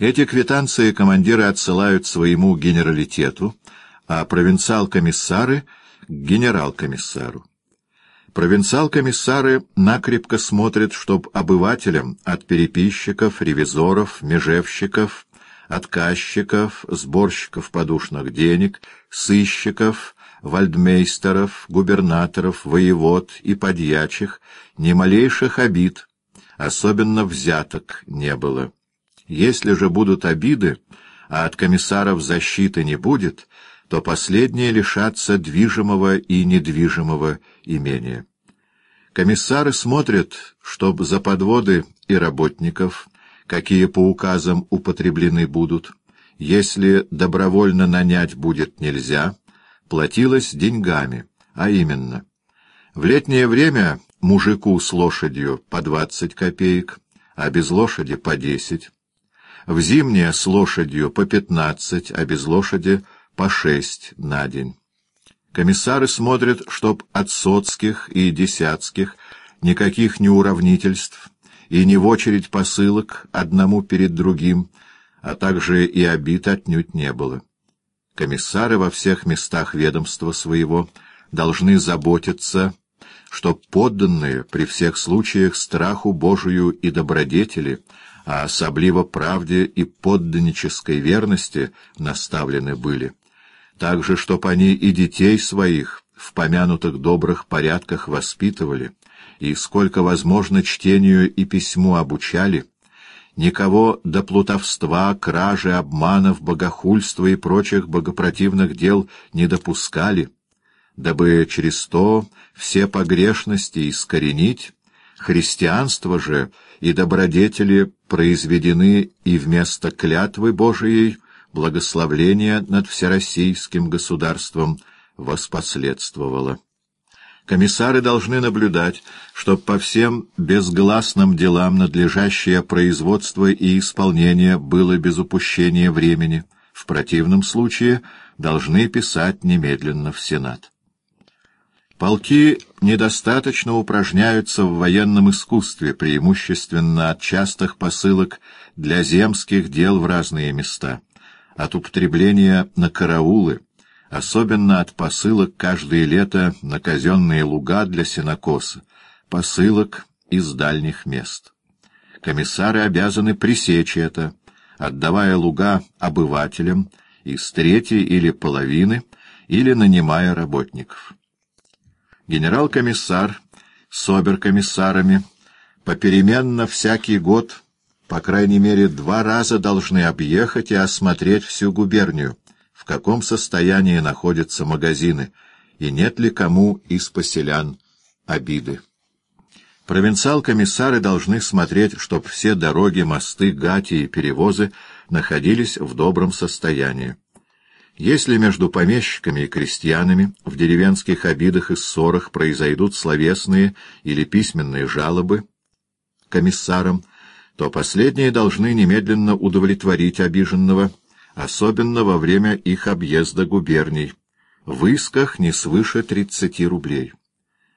Эти квитанции командиры отсылают своему генералитету, а провинциал-комиссары — к генерал-комиссару. Провинциал-комиссары накрепко смотрят, чтоб обывателям от переписчиков, ревизоров, межевщиков, отказчиков, сборщиков подушных денег, сыщиков, вальдмейстеров, губернаторов, воевод и подьячих ни малейших обид, особенно взяток, не было. Если же будут обиды, а от комиссаров защиты не будет, то последние лишатся движимого и недвижимого имения. Комиссары смотрят, чтоб за подводы и работников, какие по указам употреблены будут, если добровольно нанять будет нельзя, платилось деньгами, а именно, в летнее время мужику с лошадью по двадцать копеек, а без лошади по десять, в зимнее с лошадью по пятнадцать, а без лошади по шесть на день. Комиссары смотрят, чтоб от соцких и десятских никаких неуравнительств и не в очередь посылок одному перед другим, а также и обид отнюдь не было. Комиссары во всех местах ведомства своего должны заботиться, чтоб подданные при всех случаях страху Божию и добродетели, а особливо правде и подданнической верности наставлены были. Также, чтоб они и детей своих в помянутых добрых порядках воспитывали, и сколько возможно чтению и письму обучали, никого до плутовства, кражи, обманов, богохульства и прочих богопротивных дел не допускали, дабы через то все погрешности искоренить, христианство же и добродетели произведены и вместо клятвы Божией — благословление над всероссийским государством воспоследствовало. Комиссары должны наблюдать, чтоб по всем безгласным делам надлежащее производство и исполнение было без упущения времени, в противном случае должны писать немедленно в Сенат. Полки недостаточно упражняются в военном искусстве, преимущественно от частых посылок для земских дел в разные места от употребления на караулы, особенно от посылок каждое лето на казенные луга для сенокоса, посылок из дальних мест. Комиссары обязаны пресечь это, отдавая луга обывателям из третьей или половины, или нанимая работников. Генерал-комиссар с оберкомиссарами попеременно всякий год по крайней мере, два раза должны объехать и осмотреть всю губернию, в каком состоянии находятся магазины, и нет ли кому из поселян обиды. Провинциал-комиссары должны смотреть, чтоб все дороги, мосты, гати и перевозы находились в добром состоянии. Если между помещиками и крестьянами в деревенских обидах и ссорах произойдут словесные или письменные жалобы комиссарам, то последние должны немедленно удовлетворить обиженного, особенно во время их объезда губерний, в исках не свыше 30 рублей.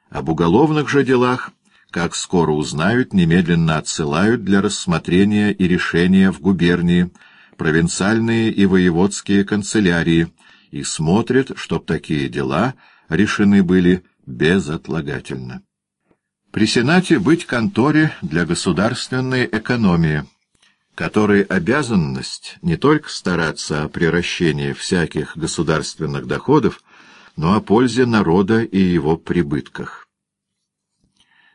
Об уголовных же делах, как скоро узнают, немедленно отсылают для рассмотрения и решения в губернии, провинциальные и воеводские канцелярии и смотрят, чтоб такие дела решены были безотлагательно. При Сенате быть конторе для государственной экономии, которой обязанность не только стараться о приращении всяких государственных доходов, но о пользе народа и его прибытках.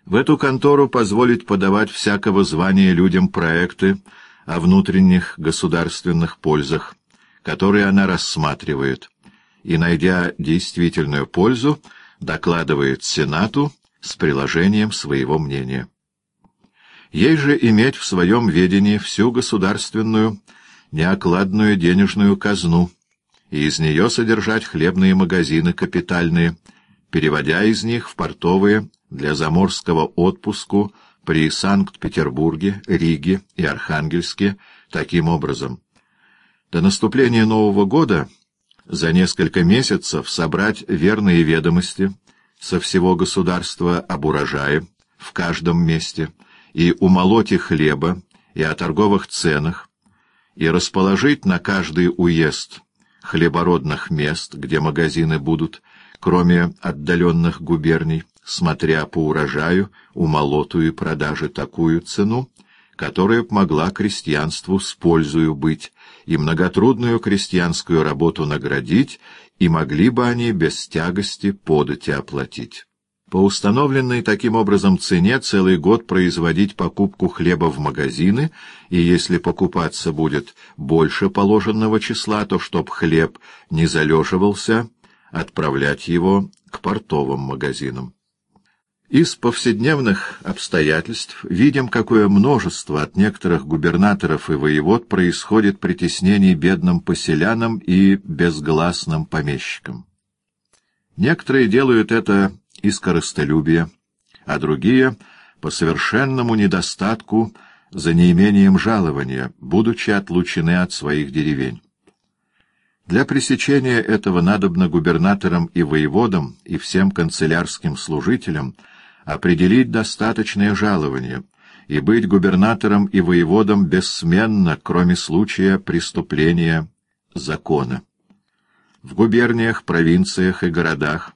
В эту контору позволить подавать всякого звания людям проекты о внутренних государственных пользах, которые она рассматривает, и, найдя действительную пользу, докладывает Сенату с приложением своего мнения. Ей же иметь в своем ведении всю государственную неокладную денежную казну и из нее содержать хлебные магазины капитальные, переводя из них в портовые для заморского отпуску при Санкт-Петербурге, Риге и Архангельске таким образом. До наступления Нового года за несколько месяцев собрать верные ведомости — со всего государства об урожае в каждом месте и умолоте хлеба и о торговых ценах, и расположить на каждый уезд хлебородных мест, где магазины будут, кроме отдаленных губерний, смотря по урожаю, умолоту и продаже такую цену, которая помогла крестьянству с пользою быть, и многотрудную крестьянскую работу наградить, и могли бы они без тягости подати оплатить. По установленной таким образом цене целый год производить покупку хлеба в магазины, и если покупаться будет больше положенного числа, то чтоб хлеб не залеживался, отправлять его к портовым магазинам. Из повседневных обстоятельств видим, какое множество от некоторых губернаторов и воевод происходит притеснений бедным поселянам и безгласным помещикам. Некоторые делают это из корыстолюбия, а другие — по совершенному недостатку за неимением жалования, будучи отлучены от своих деревень. Для пресечения этого надобно губернаторам и воеводам и всем канцелярским служителям определить достаточное жалование и быть губернатором и воеводом бессменно, кроме случая преступления закона. В губерниях, провинциях и городах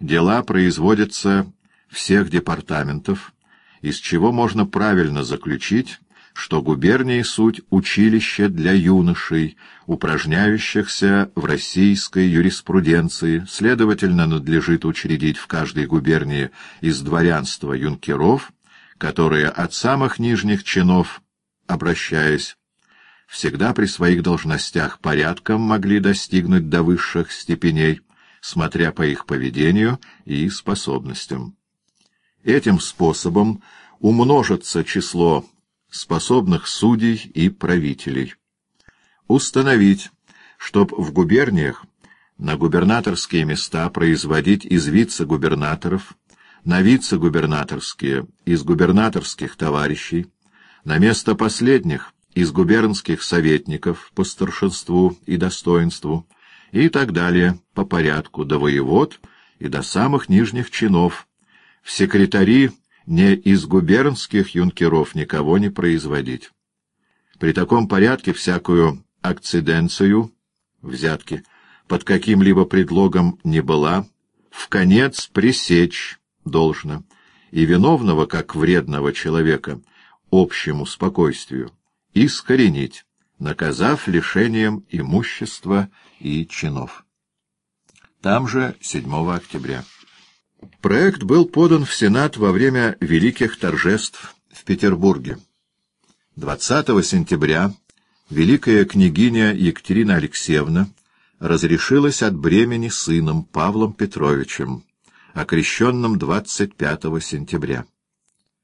дела производятся всех департаментов, из чего можно правильно заключить, что губернии — суть училище для юношей, упражняющихся в российской юриспруденции, следовательно, надлежит учредить в каждой губернии из дворянства юнкеров, которые от самых нижних чинов, обращаясь, всегда при своих должностях порядком могли достигнуть до высших степеней, смотря по их поведению и способностям. Этим способом умножится число способных судей и правителей. Установить, чтоб в губерниях на губернаторские места производить из вице-губернаторов, на вице-губернаторские из губернаторских товарищей, на место последних из губернских советников по старшинству и достоинству, и так далее по порядку до воевод и до самых нижних чинов, в секретари не из губернских юнкеров никого не производить. При таком порядке всякую акциденцию, взятки, под каким-либо предлогом не была, в конец пресечь должно, и виновного, как вредного человека, общему спокойствию, искоренить, наказав лишением имущества и чинов. Там же 7 октября. Проект был подан в Сенат во время великих торжеств в Петербурге. 20 сентября великая княгиня Екатерина Алексеевна разрешилась от бремени сыном Павлом Петровичем, окрещенным 25 сентября.